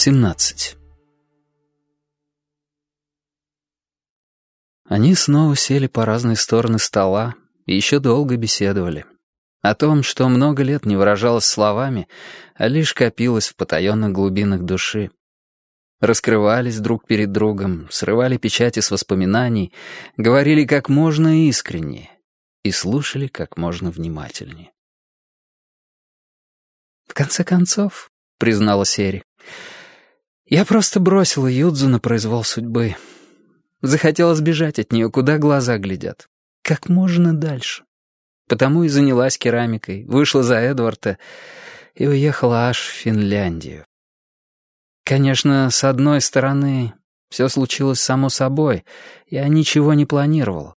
17. Они снова сели по разные стороны стола и еще долго беседовали. О том, что много лет не выражалось словами, а лишь копилось в потаенных глубинах души. Раскрывались друг перед другом, срывали печати с воспоминаний, говорили как можно искреннее и слушали как можно внимательнее. «В конце концов», — признала Сери, — «я просто бросила Юдзу на произвол судьбы. Захотела сбежать от нее, куда глаза глядят. Как можно дальше. Потому и занялась керамикой, вышла за Эдварда и уехала аж в Финляндию. Конечно, с одной стороны, все случилось само собой, я ничего не планировал.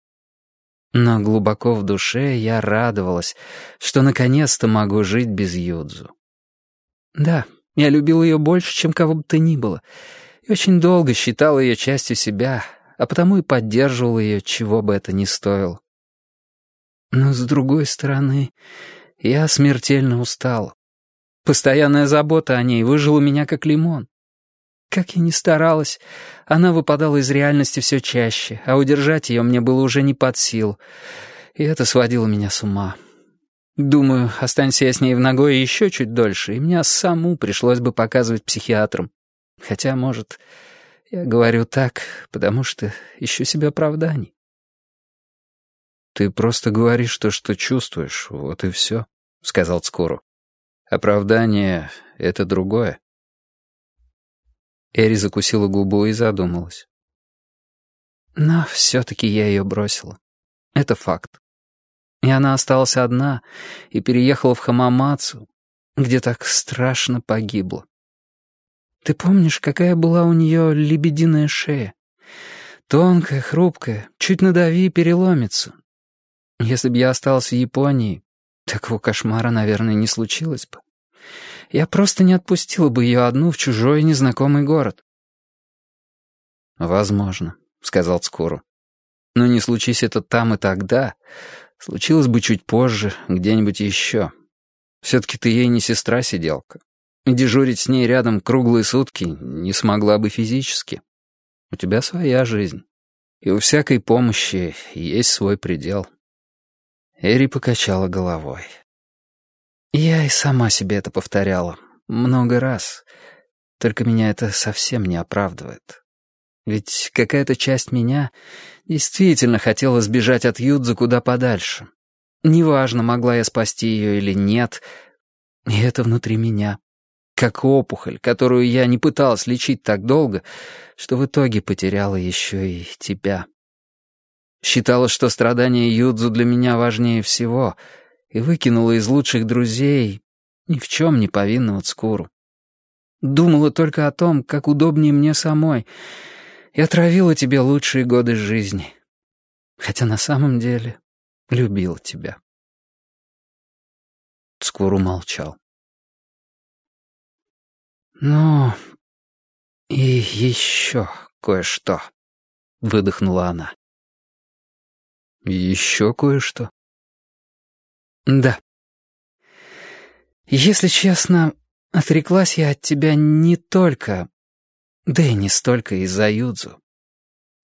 Но глубоко в душе я радовалась, что наконец-то могу жить без Юдзу. Да, я любил ее больше, чем кого бы то ни было, и очень долго считал ее частью себя, а потому и поддерживал ее, чего бы это ни стоило. Но, с другой стороны, я смертельно устал. Постоянная забота о ней выжила меня как лимон. Как я ни старалась, она выпадала из реальности все чаще, а удержать ее мне было уже не под силу, и это сводило меня с ума. Думаю, останься я с ней в ногой еще чуть дольше, и меня саму пришлось бы показывать психиатрам. Хотя, может, я говорю так, потому что ищу себе оправданий. «Ты просто говоришь то, что чувствуешь, вот и все», — сказал Цкуру. «Оправдание — это другое». Эри закусила губу и задумалась. Но все-таки я ее бросила. Это факт. И она осталась одна и переехала в Хамамацу, где так страшно погибла. Ты помнишь, какая была у нее лебединая шея? Тонкая, хрупкая, чуть надави и переломится. Если бы я остался в Японии, такого кошмара, наверное, не случилось бы. Я просто не отпустила бы ее одну в чужой незнакомый город. «Возможно», — сказал Цкуру. «Но не случись это там и тогда, случилось бы чуть позже, где-нибудь еще. Все-таки ты ей не сестра-сиделка. Дежурить с ней рядом круглые сутки не смогла бы физически. У тебя своя жизнь, и у всякой помощи есть свой предел». Эри покачала головой. Я и сама себе это повторяла. Много раз. Только меня это совсем не оправдывает. Ведь какая-то часть меня действительно хотела сбежать от Юдзу куда подальше. Неважно, могла я спасти ее или нет. И это внутри меня. Как опухоль, которую я не пыталась лечить так долго, что в итоге потеряла еще и тебя. Считала, что страдания Юдзу для меня важнее всего — и выкинула из лучших друзей ни в чем не повинного Цкуру. Думала только о том, как удобнее мне самой, и отравила тебе лучшие годы жизни. Хотя на самом деле любила тебя. Цкуру молчал. «Ну, и еще кое-что», — выдохнула она. «Еще кое-что?» «Да. Если честно, отреклась я от тебя не только... Да и не столько из-за Юдзу.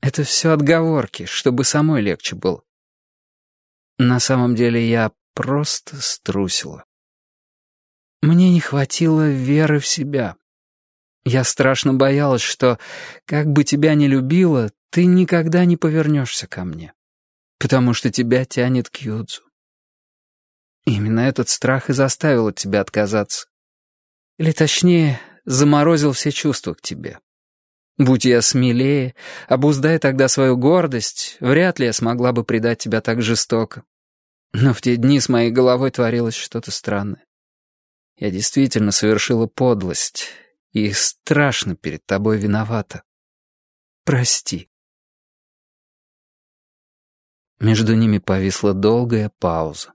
Это все отговорки, чтобы самой легче было. На самом деле я просто струсила. Мне не хватило веры в себя. Я страшно боялась, что, как бы тебя ни любила, ты никогда не повернешься ко мне, потому что тебя тянет к Юдзу. Именно этот страх и заставил от тебя отказаться. Или точнее, заморозил все чувства к тебе. Будь я смелее, обуздай тогда свою гордость, вряд ли я смогла бы предать тебя так жестоко. Но в те дни с моей головой творилось что-то странное. Я действительно совершила подлость и страшно перед тобой виновата. Прости. Между ними повисла долгая пауза.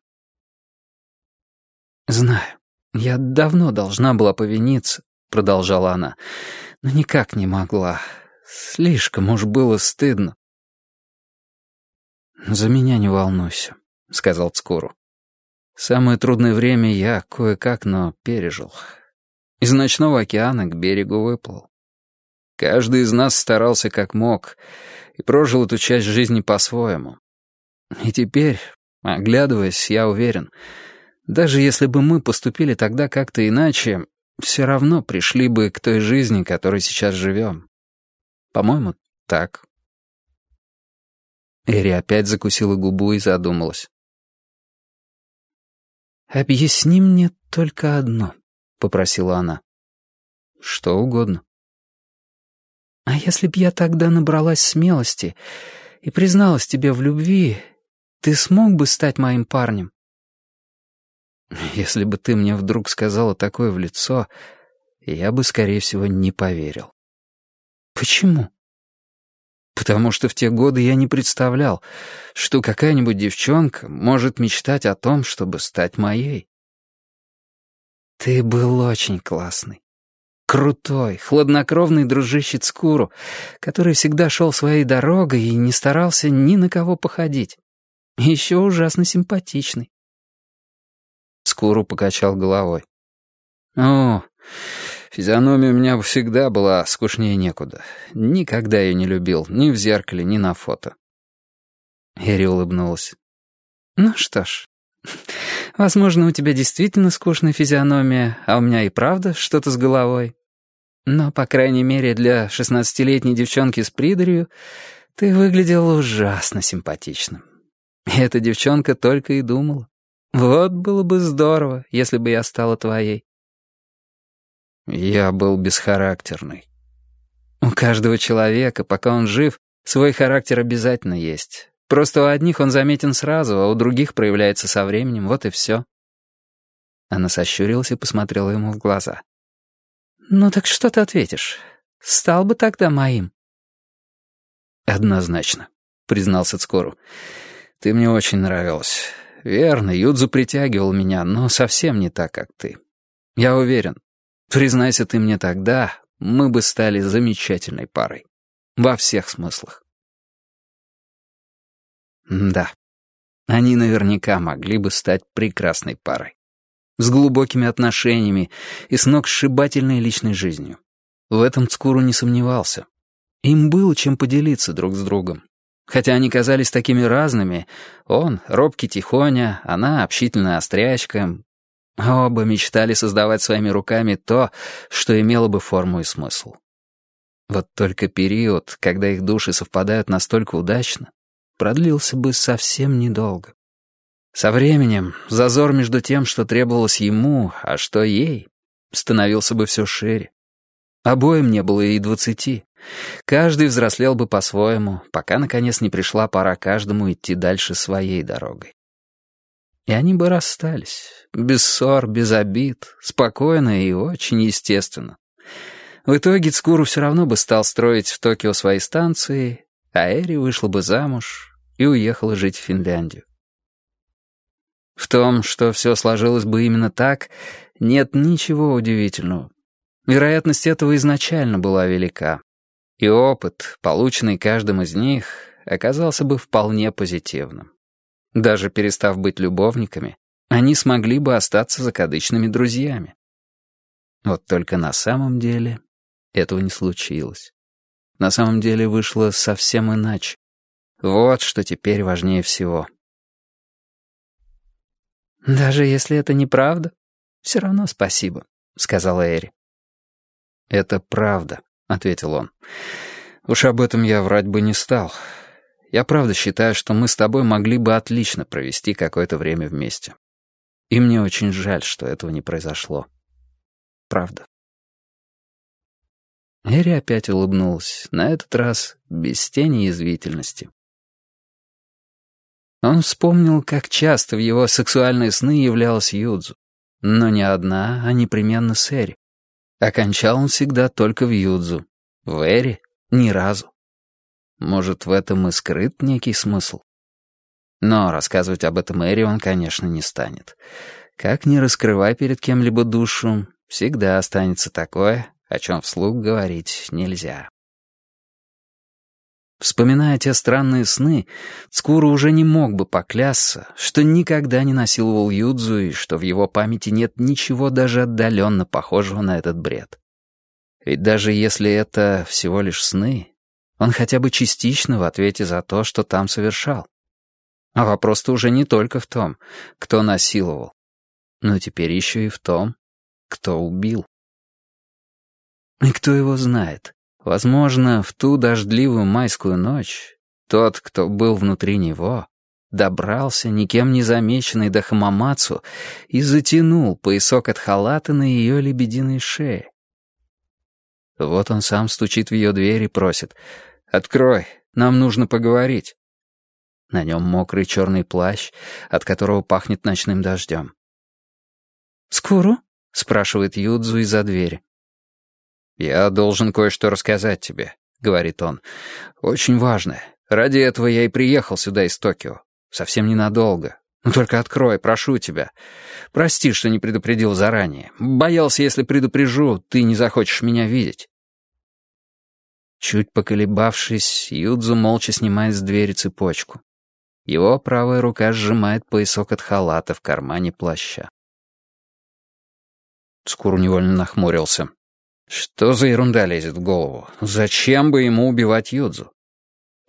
«Знаю, я давно должна была повиниться», — продолжала она, — «но никак не могла. Слишком уж было стыдно». «За меня не волнуйся», — сказал Цкуру. «Самое трудное время я кое-как, но пережил. Из ночного океана к берегу выплыл. Каждый из нас старался как мог и прожил эту часть жизни по-своему. И теперь, оглядываясь, я уверен, даже если бы мы поступили тогда как-то иначе, все равно пришли бы к той жизни, которой сейчас живем. По-моему, так. Эри опять закусила губу и задумалась. «Объясни мне только одно», — попросила она. «Что угодно». «А если б я тогда набралась смелости и призналась тебе в любви, ты смог бы стать моим парнем?» «Если бы ты мне вдруг сказала такое в лицо, я бы, скорее всего, не поверил». «Почему?» потому что в те годы я не представлял, что какая-нибудь девчонка может мечтать о том, чтобы стать моей. Ты был очень классный. Крутой, хладнокровный дружище Цкуру, который всегда шел своей дорогой и не старался ни на кого походить. Еще ужасно симпатичный. Скуру покачал головой. «О, Физиономия у меня всегда была скучнее некуда. Никогда ее не любил, ни в зеркале, ни на фото. Эри улыбнулась. «Ну что ж, возможно, у тебя действительно скучная физиономия, а у меня и правда что-то с головой. Но, по крайней мере, для шестнадцатилетней девчонки с придарью ты выглядел ужасно симпатичным. И эта девчонка только и думала. Вот было бы здорово, если бы я стала твоей. Я был бесхарактерный. У каждого человека, пока он жив, свой характер обязательно есть. Просто у одних он заметен сразу, а у других проявляется со временем, вот и все. Она сощурилась и посмотрела ему в глаза. «Ну так что ты ответишь? Стал бы тогда моим?» «Однозначно», — признался Цкору. «Ты мне очень нравилась. Верно, Юдзу притягивал меня, но совсем не так, как ты. Я уверен, Признайся ты мне тогда, мы бы стали замечательной парой. Во всех смыслах. Да, они наверняка могли бы стать прекрасной парой. С глубокими отношениями и с ног сшибательной личной жизнью. В этом Цкуру не сомневался. Им было чем поделиться друг с другом. Хотя они казались такими разными, он — робкий тихоня, она — общительная острячка, Оба мечтали создавать своими руками то, что имело бы форму и смысл. Вот только период, когда их души совпадают настолько удачно, продлился бы совсем недолго. Со временем зазор между тем, что требовалось ему, а что ей, становился бы все шире. Обоим не было и двадцати. Каждый взрослел бы по-своему, пока, наконец, не пришла пора каждому идти дальше своей дорогой. И они бы расстались, без ссор, без обид, спокойно и очень естественно. В итоге Цкуру все равно бы стал строить в Токио свои станции, а Эри вышла бы замуж и уехала жить в Финляндию. В том, что все сложилось бы именно так, нет ничего удивительного. Вероятность этого изначально была велика. И опыт, полученный каждым из них, оказался бы вполне позитивным. Даже перестав быть любовниками, они смогли бы остаться закадычными друзьями. Вот только на самом деле этого не случилось. На самом деле вышло совсем иначе. Вот что теперь важнее всего. «Даже если это неправда, все равно спасибо», — сказала Эри. «Это правда», — ответил он. «Уж об этом я врать бы не стал. Я правда считаю, что мы с тобой могли бы отлично провести какое-то время вместе. И мне очень жаль, что этого не произошло. Правда. Эри опять улыбнулась, на этот раз без тени язвительности. Он вспомнил, как часто в его сексуальные сны являлась Юдзу. Но не одна, а непременно с Эри. Окончал он всегда только в Юдзу. В Эри — ни разу. Может, в этом и скрыт некий смысл? Но рассказывать об этом Эри он, конечно, не станет. Как ни раскрывай перед кем-либо душу, всегда останется такое, о чем вслух говорить нельзя. Вспоминая те странные сны, Цкуру уже не мог бы поклясться, что никогда не насиловал Юдзу и что в его памяти нет ничего даже отдаленно похожего на этот бред. Ведь даже если это всего лишь сны, он хотя бы частично в ответе за то, что там совершал. А вопрос-то уже не только в том, кто насиловал, но теперь еще и в том, кто убил. И кто его знает? Возможно, в ту дождливую майскую ночь тот, кто был внутри него, добрался, никем не замеченный до Хамамацу, и затянул поясок от халата на ее лебединой шее. Вот он сам стучит в ее дверь и просит «Открой, нам нужно поговорить». На нем мокрый черный плащ, от которого пахнет ночным дождем. «Скоро?» — спрашивает Юдзу из-за двери. «Я должен кое-что рассказать тебе», — говорит он. «Очень важное. Ради этого я и приехал сюда из Токио. Совсем ненадолго. Ну только открой, прошу тебя. Прости, что не предупредил заранее. Боялся, если предупрежу, ты не захочешь меня видеть». Чуть поколебавшись, Юдзу молча снимает с двери цепочку. Его правая рука сжимает поясок от халата в кармане плаща. Скур невольно нахмурился. Что за ерунда лезет в голову? Зачем бы ему убивать Юдзу?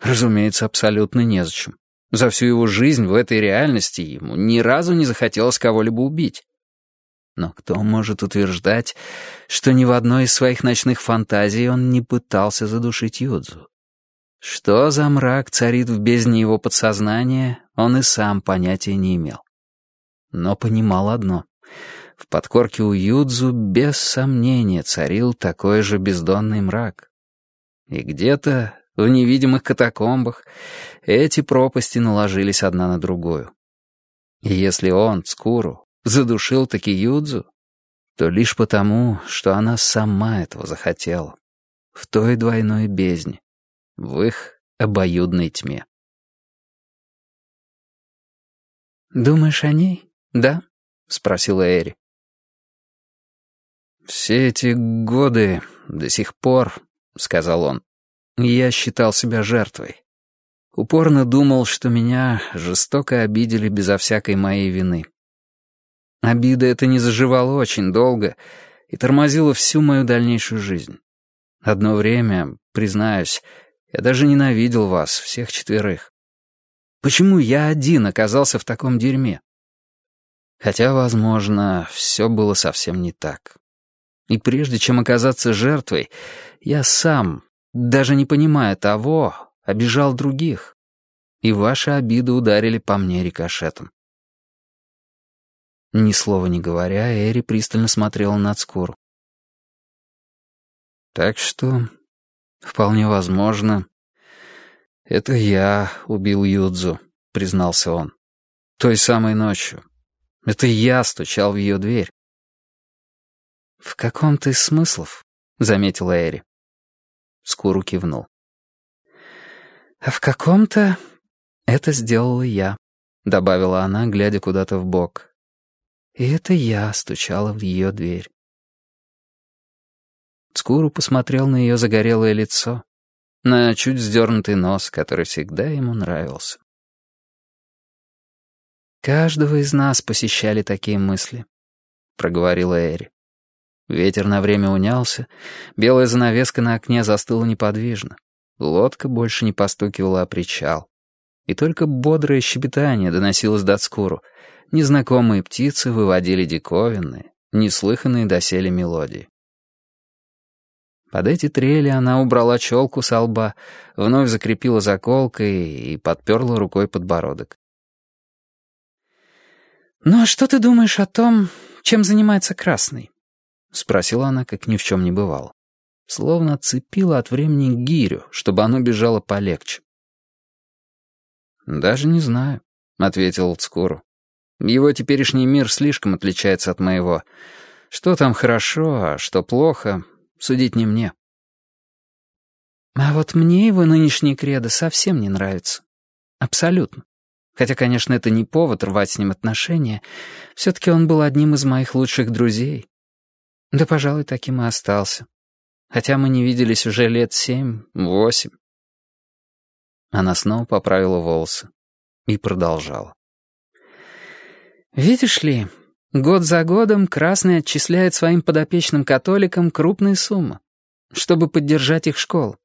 Разумеется, абсолютно незачем. За всю его жизнь в этой реальности ему ни разу не захотелось кого-либо убить. Но кто может утверждать, что ни в одной из своих ночных фантазий он не пытался задушить Юдзу? Что за мрак царит в бездне его подсознания, он и сам понятия не имел. Но понимал одно — в подкорке у Юдзу без сомнения царил такой же бездонный мрак. И где-то в невидимых катакомбах эти пропасти наложились одна на другую. И если он, Цкуру, задушил таки Юдзу, то лишь потому, что она сама этого захотела. В той двойной бездне, в их обоюдной тьме. «Думаешь о ней, да?» — спросила Эри. «Все эти годы, до сих пор», — сказал он, — «я считал себя жертвой. Упорно думал, что меня жестоко обидели безо всякой моей вины. Обида эта не заживала очень долго и тормозила всю мою дальнейшую жизнь. Одно время, признаюсь, я даже ненавидел вас, всех четверых. Почему я один оказался в таком дерьме? Хотя, возможно, все было совсем не так. И прежде чем оказаться жертвой, я сам, даже не понимая того, обижал других. И ваши обиды ударили по мне рикошетом. Ни слова не говоря, Эри пристально смотрела на Цкуру. «Так что, вполне возможно, это я убил Юдзу», — признался он. «Той самой ночью. Это я стучал в ее дверь. «В каком-то из смыслов», — заметила Эри. Скуру кивнул. «А в каком-то это сделала я», — добавила она, глядя куда-то в бок. И это я стучала в ее дверь. Скуру посмотрел на ее загорелое лицо, на чуть вздернутый нос, который всегда ему нравился. «Каждого из нас посещали такие мысли», — проговорила Эри. Ветер на время унялся, белая занавеска на окне застыла неподвижно. Лодка больше не постукивала о причал. И только бодрое щебетание доносилось до Цкуру. Незнакомые птицы выводили диковинные, неслыханные доселе мелодии. Под эти трели она убрала челку со лба, вновь закрепила заколкой и подперла рукой подбородок. «Ну а что ты думаешь о том, чем занимается Красный?» — спросила она, как ни в чем не бывало. Словно цепила от времени гирю, чтобы оно бежало полегче. «Даже не знаю», — ответил Цкуру. «Его теперешний мир слишком отличается от моего. Что там хорошо, а что плохо, судить не мне». «А вот мне его нынешний кредо совсем не нравится. Абсолютно. Хотя, конечно, это не повод рвать с ним отношения. Все-таки он был одним из моих лучших друзей. Да, пожалуй, таким и остался. Хотя мы не виделись уже лет семь, восемь. Она снова поправила волосы и продолжала. «Видишь ли, год за годом Красный отчисляет своим подопечным католикам крупные суммы, чтобы поддержать их школу.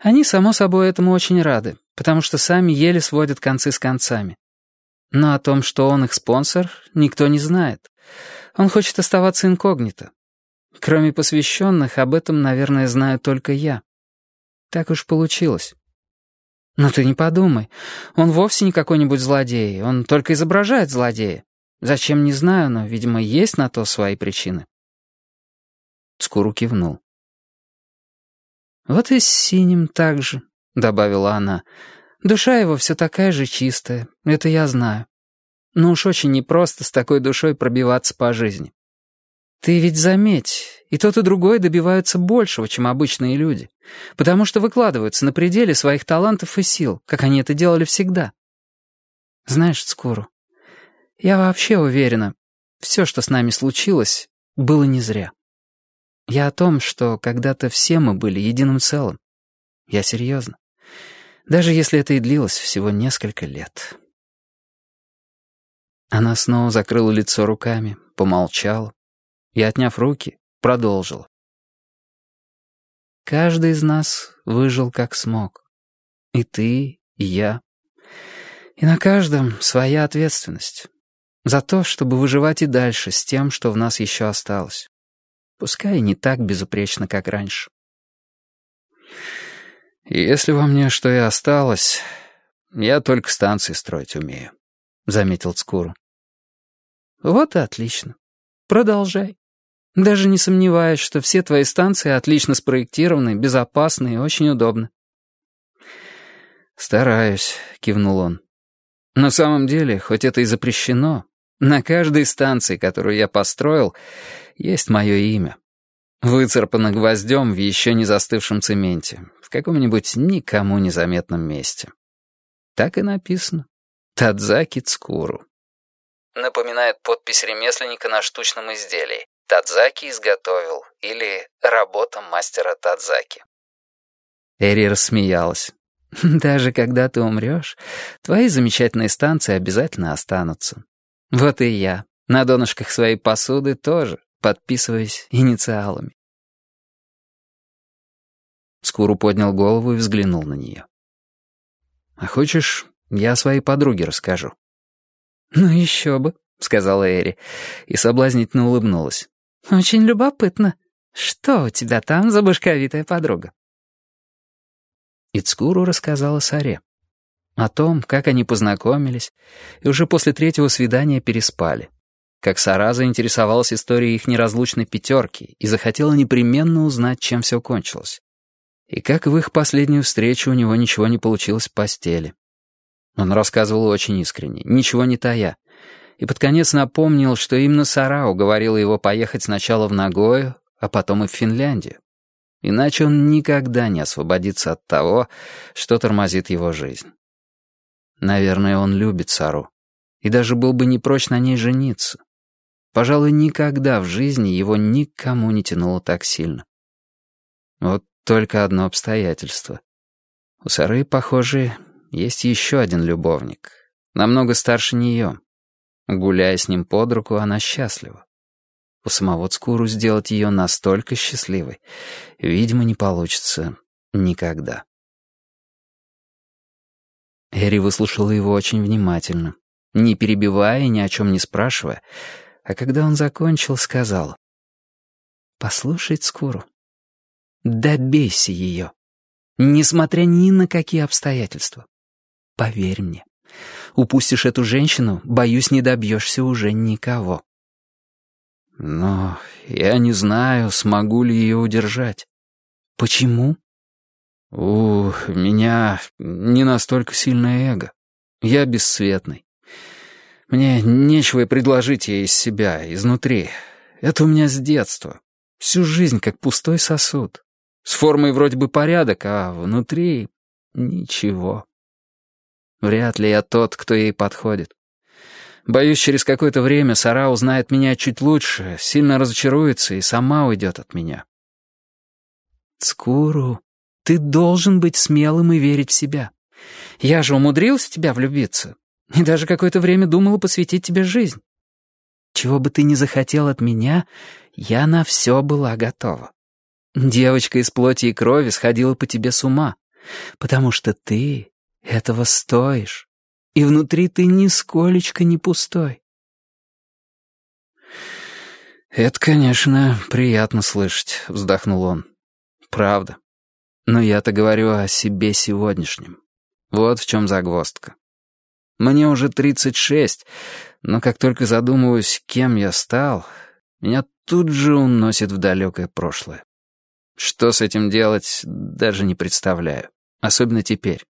Они, само собой, этому очень рады, потому что сами еле сводят концы с концами. Но о том, что он их спонсор, никто не знает. Он хочет оставаться инкогнито. Кроме посвященных, об этом, наверное, знаю только я. Так уж получилось. Но ты не подумай. Он вовсе не какой-нибудь злодей. Он только изображает злодея. Зачем, не знаю, но, видимо, есть на то свои причины. Скуру кивнул. «Вот и с синим так же», — добавила она. «Душа его все такая же чистая, это я знаю. Но уж очень непросто с такой душой пробиваться по жизни. Ты ведь заметь, и тот, и другой добиваются большего, чем обычные люди, потому что выкладываются на пределе своих талантов и сил, как они это делали всегда. Знаешь, Скуру, я вообще уверена, все, что с нами случилось, было не зря. Я о том, что когда-то все мы были единым целым. Я серьезно. Даже если это и длилось всего несколько лет. Она снова закрыла лицо руками, помолчала и, отняв руки, продолжила. Каждый из нас выжил как смог. И ты, и я. И на каждом своя ответственность. За то, чтобы выживать и дальше с тем, что в нас еще осталось. Пускай и не так безупречно, как раньше. «Если во мне что и осталось, я только станции строить умею», — заметил Цкуру. «Вот и отлично. Продолжай. Даже не сомневаюсь, что все твои станции отлично спроектированы, безопасны и очень удобны». «Стараюсь», — кивнул он. «На самом деле, хоть это и запрещено, на каждой станции, которую я построил, есть мое имя. Выцарпано гвоздем в еще не застывшем цементе, в каком-нибудь никому незаметном месте. Так и написано. Тадзаки Цкуру. Напоминает подпись ремесленника на штучном изделии. Тадзаки изготовил или работа мастера Тадзаки. Эри рассмеялась. «Даже когда ты умрешь, твои замечательные станции обязательно останутся. Вот и я. На донышках своей посуды тоже подписываясь инициалами. Скуру поднял голову и взглянул на нее. «А хочешь, я своей подруге расскажу?» «Ну еще бы», — сказала Эри, и соблазнительно улыбнулась. «Очень любопытно. Что у тебя там за башковитая подруга?» Ицкуру рассказала Саре. О том, как они познакомились, и уже после третьего свидания переспали как Сара заинтересовалась историей их неразлучной пятерки и захотела непременно узнать, чем все кончилось. И как в их последнюю встречу у него ничего не получилось в постели. Он рассказывал очень искренне, ничего не тая. И под конец напомнил, что именно Сара уговорила его поехать сначала в Нагою, а потом и в Финляндию. Иначе он никогда не освободится от того, что тормозит его жизнь. Наверное, он любит Сару. И даже был бы не прочь на ней жениться. Пожалуй, никогда в жизни его никому не тянуло так сильно. Вот только одно обстоятельство. У Сары, похоже, есть еще один любовник, намного старше нее. Гуляя с ним под руку, она счастлива. У самого Цкуру сделать ее настолько счастливой, видимо, не получится никогда. Эри выслушала его очень внимательно, не перебивая и ни о чем не спрашивая, а когда он закончил, сказал. «Послушай, Цкуру, добейся ее, несмотря ни на какие обстоятельства. Поверь мне, упустишь эту женщину, боюсь, не добьешься уже никого». «Но я не знаю, смогу ли ее удержать». «Почему?» «У меня не настолько сильное эго. Я бесцветный. Мне нечего предложить ей из себя, изнутри. Это у меня с детства. Всю жизнь как пустой сосуд. С формой вроде бы порядок, а внутри ничего. Вряд ли я тот, кто ей подходит. Боюсь, через какое-то время Сара узнает меня чуть лучше, сильно разочаруется и сама уйдет от меня. Скуру, ты должен быть смелым и верить в себя. Я же умудрилась в тебя влюбиться. И даже какое-то время думала посвятить тебе жизнь. Чего бы ты ни захотел от меня, я на все была готова. Девочка из плоти и крови сходила по тебе с ума, потому что ты этого стоишь, и внутри ты нисколечко не пустой. «Это, конечно, приятно слышать», — вздохнул он. «Правда. Но я-то говорю о себе сегодняшнем. Вот в чем загвоздка. Мне уже 36, но как только задумываюсь, кем я стал, меня тут же уносит в далекое прошлое. Что с этим делать, даже не представляю. Особенно теперь.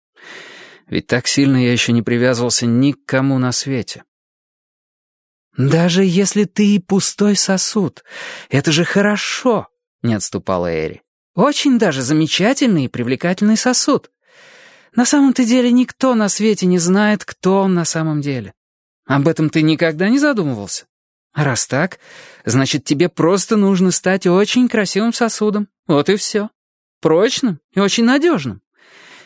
Ведь так сильно я еще не привязывался ни к кому на свете. «Даже если ты и пустой сосуд, это же хорошо», — не отступала Эри. «Очень даже замечательный и привлекательный сосуд. На самом-то деле никто на свете не знает, кто он на самом деле. Об этом ты никогда не задумывался? Раз так, значит, тебе просто нужно стать очень красивым сосудом. Вот и все. Прочным и очень надежным.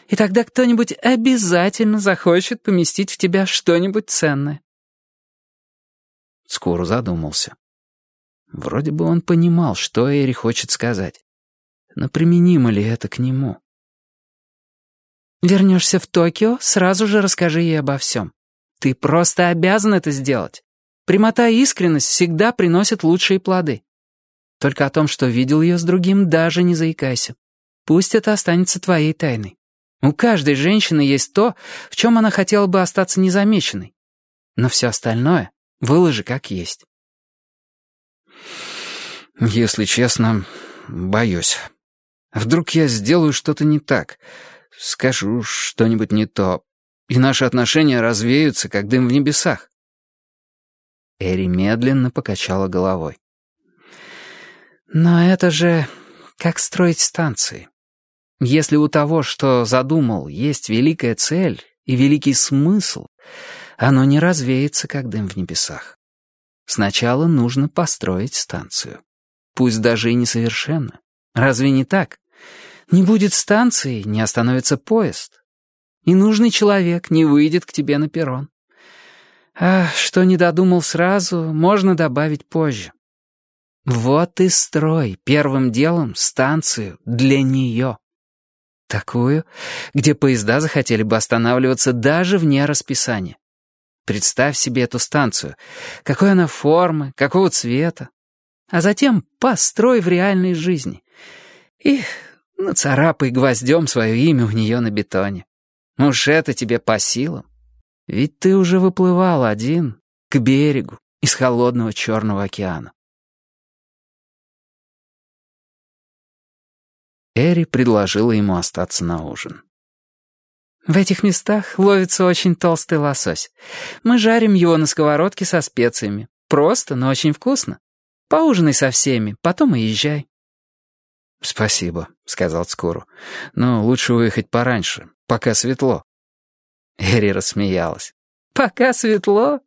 И тогда кто-нибудь обязательно захочет поместить в тебя что-нибудь ценное. Скоро задумался. Вроде бы он понимал, что Эри хочет сказать. Но применимо ли это к нему? «Вернешься в Токио, сразу же расскажи ей обо всем. Ты просто обязан это сделать. Прямота и искренность всегда приносят лучшие плоды. Только о том, что видел ее с другим, даже не заикайся. Пусть это останется твоей тайной. У каждой женщины есть то, в чем она хотела бы остаться незамеченной. Но все остальное Выложи как есть. Если честно, боюсь. Вдруг я сделаю что-то не так, скажу что-нибудь не то, и наши отношения развеются, как дым в небесах. Эри медленно покачала головой. «Но это же как строить станции. Если у того, что задумал, есть великая цель и великий смысл, оно не развеется, как дым в небесах. Сначала нужно построить станцию. Пусть даже и несовершенно. Разве не так? Не будет станции, не остановится поезд. И нужный человек не выйдет к тебе на перрон. А что не додумал сразу, можно добавить позже. Вот и строй первым делом станцию для нее. Такую, где поезда захотели бы останавливаться даже вне расписания. Представь себе эту станцию. Какой она формы, какого цвета. А затем построй в реальной жизни. И нацарапай гвоздем свое имя у нее на бетоне. Уж это тебе по силам. Ведь ты уже выплывал один к берегу из холодного Черного океана. Эри предложила ему остаться на ужин. В этих местах ловится очень толстый лосось. Мы жарим его на сковородке со специями. Просто, но очень вкусно. Поужинай со всеми, потом и езжай». «Спасибо», — сказал Скору. «Но лучше уехать пораньше, пока светло». Эри рассмеялась. «Пока светло?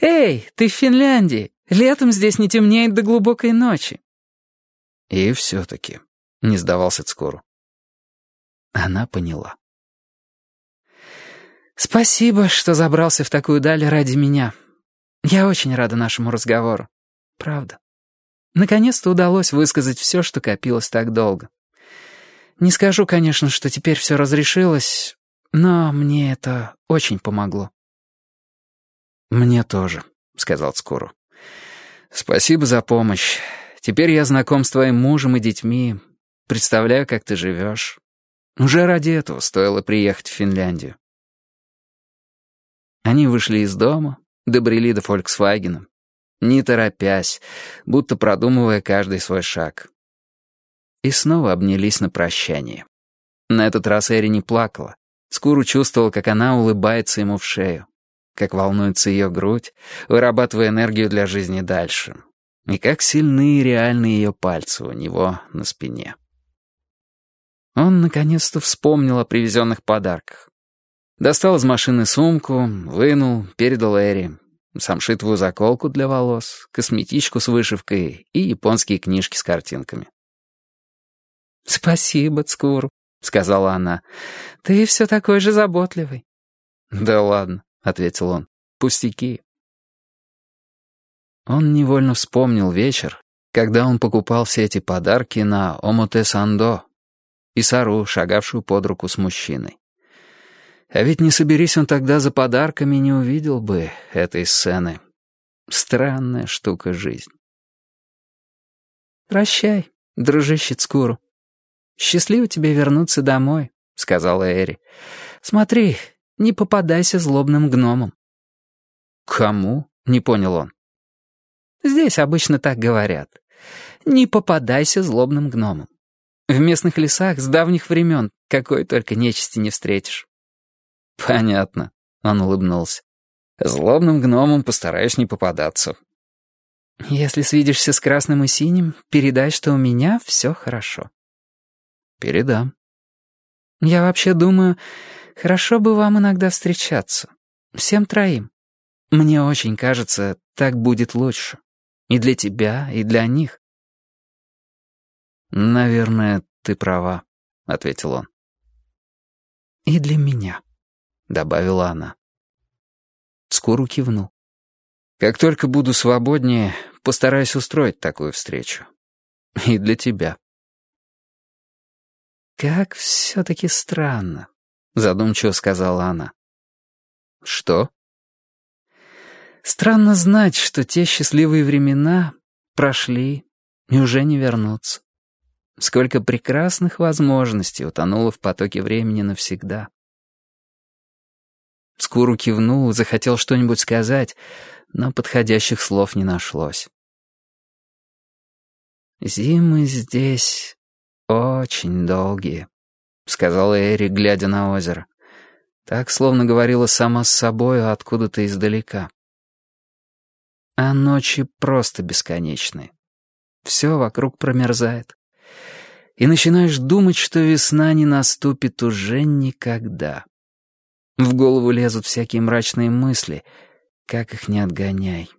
Эй, ты в Финляндии. Летом здесь не темнеет до глубокой ночи». «И все-таки», — не сдавался Цкору. Она поняла. «Спасибо, что забрался в такую даль ради меня. Я очень рада нашему разговору. Правда. Наконец-то удалось высказать все, что копилось так долго. Не скажу, конечно, что теперь все разрешилось, но мне это очень помогло». «Мне тоже», — сказал Скору. «Спасибо за помощь. Теперь я знаком с твоим мужем и детьми. Представляю, как ты живешь. Уже ради этого стоило приехать в Финляндию. Они вышли из дома, добрели до «Фольксвагена», не торопясь, будто продумывая каждый свой шаг. И снова обнялись на прощание. На этот раз Эри не плакала. Скуру чувствовал, как она улыбается ему в шею, как волнуется ее грудь, вырабатывая энергию для жизни дальше, и как сильны и реальны ее пальцы у него на спине. Он наконец-то вспомнил о привезенных подарках. Достал из машины сумку, вынул, передал Эри. Самшитовую заколку для волос, косметичку с вышивкой и японские книжки с картинками. «Спасибо, Цкуру», сказала она. «Ты все такой же заботливый». «Да ладно», — ответил он, — «пустяки». Он невольно вспомнил вечер, когда он покупал все эти подарки на Омоте-Сандо и Сару, шагавшую под руку с мужчиной. А ведь не соберись он тогда за подарками, не увидел бы этой сцены. Странная штука жизнь. «Прощай, дружище Цкуру. Счастливо тебе вернуться домой», — сказала Эри. «Смотри, не попадайся злобным гномам». «Кому?» — не понял он. «Здесь обычно так говорят. Не попадайся злобным гномам. В местных лесах с давних времен какой только нечисти не встретишь». «Понятно», — он улыбнулся. «Злобным гномам постараюсь не попадаться». «Если свидишься с красным и синим, передай, что у меня все хорошо». «Передам». «Я вообще думаю, хорошо бы вам иногда встречаться. Всем троим. Мне очень кажется, так будет лучше. И для тебя, и для них». «Наверное, ты права», — ответил он. «И для меня», — добавила она. Скору кивнул. «Как только буду свободнее, постараюсь устроить такую встречу. И для тебя». «Как все-таки странно», — задумчиво сказала она. «Что?» «Странно знать, что те счастливые времена прошли и уже не вернутся. Сколько прекрасных возможностей утонуло в потоке времени навсегда». Скуру кивнул захотел что-нибудь сказать, но подходящих слов не нашлось. «Зимы здесь очень долгие», — сказала Эри, глядя на озеро. Так, словно говорила сама с собой откуда-то издалека. А ночи просто бесконечные. Все вокруг промерзает. И начинаешь думать, что весна не наступит уже никогда. В голову лезут всякие мрачные мысли. Как их не отгоняй.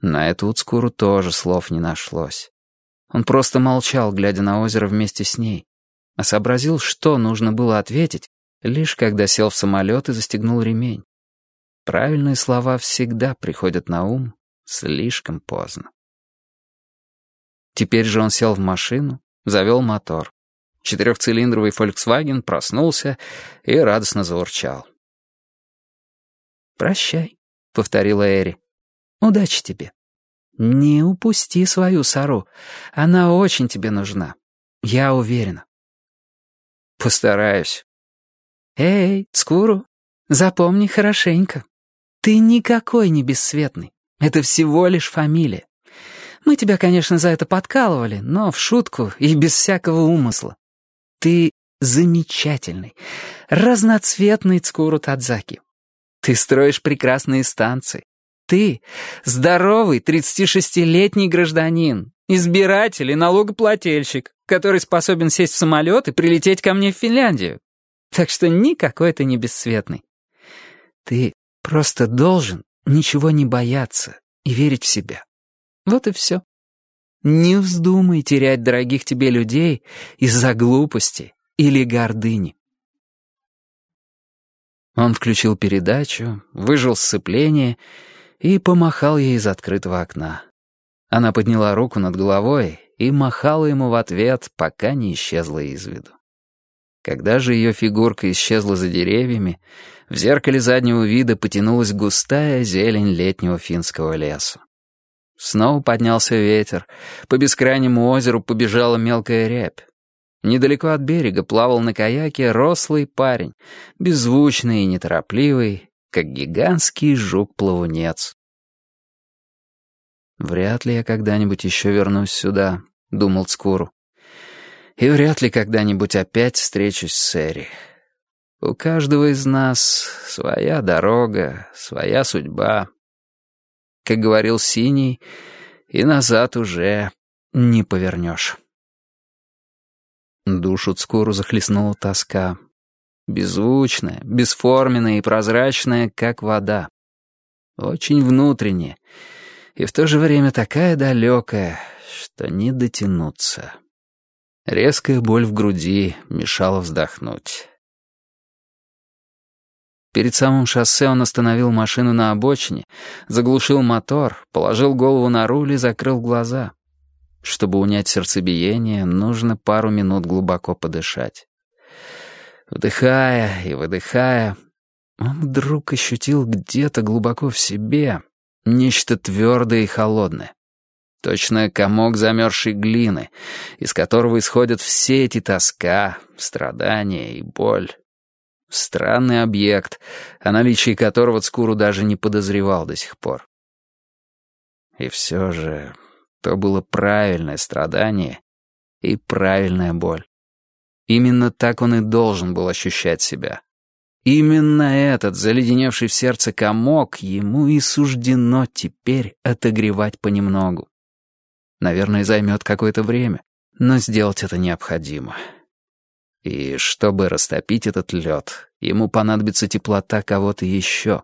На эту Уцкуру тоже слов не нашлось. Он просто молчал, глядя на озеро вместе с ней, а сообразил, что нужно было ответить, лишь когда сел в самолет и застегнул ремень. Правильные слова всегда приходят на ум слишком поздно. Теперь же он сел в машину, завел мотор. Четырехцилиндровый Volkswagen проснулся и радостно заурчал. «Прощай», — повторила Эри. «Удачи тебе. Не упусти свою Сару. Она очень тебе нужна. Я уверена». «Постараюсь». «Эй, Цкуру, запомни хорошенько. Ты никакой не бесцветный. Это всего лишь фамилия. Мы тебя, конечно, за это подкалывали, но в шутку и без всякого умысла. Ты замечательный, разноцветный Цкуру Тадзаки. Ты строишь прекрасные станции. Ты здоровый 36-летний гражданин, избиратель и налогоплательщик, который способен сесть в самолет и прилететь ко мне в Финляндию. Так что никакой ты не бесцветный. Ты просто должен ничего не бояться и верить в себя. Вот и все. Не вздумай терять дорогих тебе людей из-за глупости или гордыни. Он включил передачу, выжил сцепление и помахал ей из открытого окна. Она подняла руку над головой и махала ему в ответ, пока не исчезла из виду. Когда же ее фигурка исчезла за деревьями, в зеркале заднего вида потянулась густая зелень летнего финского леса. Снова поднялся ветер. По бескрайнему озеру побежала мелкая рябь. Недалеко от берега плавал на каяке рослый парень, беззвучный и неторопливый, как гигантский жук-плавунец. «Вряд ли я когда-нибудь еще вернусь сюда», — думал Цкуру. «И вряд ли когда-нибудь опять встречусь с Эри. У каждого из нас своя дорога, своя судьба» как говорил Синий, и назад уже не повернешь. Душу Цкуру захлестнула тоска. Беззвучная, бесформенная и прозрачная, как вода. Очень внутренняя, и в то же время такая далекая, что не дотянуться. Резкая боль в груди мешала вздохнуть. Перед самым шоссе он остановил машину на обочине, заглушил мотор, положил голову на руль и закрыл глаза. Чтобы унять сердцебиение, нужно пару минут глубоко подышать. Вдыхая и выдыхая, он вдруг ощутил где-то глубоко в себе нечто твердое и холодное. Точно комок замерзшей глины, из которого исходят все эти тоска, страдания и боль. Странный объект, о наличии которого Цкуру даже не подозревал до сих пор. И все же то было правильное страдание и правильная боль. Именно так он и должен был ощущать себя. Именно этот заледеневший в сердце комок ему и суждено теперь отогревать понемногу. Наверное, займет какое-то время, но сделать это необходимо. И чтобы растопить этот лед, ему понадобится теплота кого-то еще.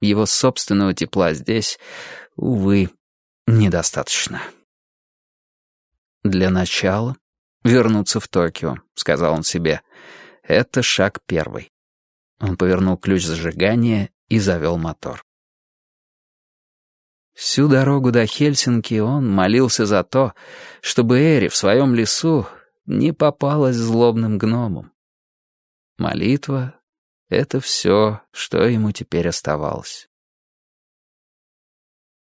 Его собственного тепла здесь, увы, недостаточно. Для начала вернуться в Токио, сказал он себе. Это шаг первый. Он повернул ключ зажигания и завел мотор. Всю дорогу до Хельсинки он молился за то, чтобы Эри в своем лесу не попалась злобным гномом. Молитва — это все, что ему теперь оставалось.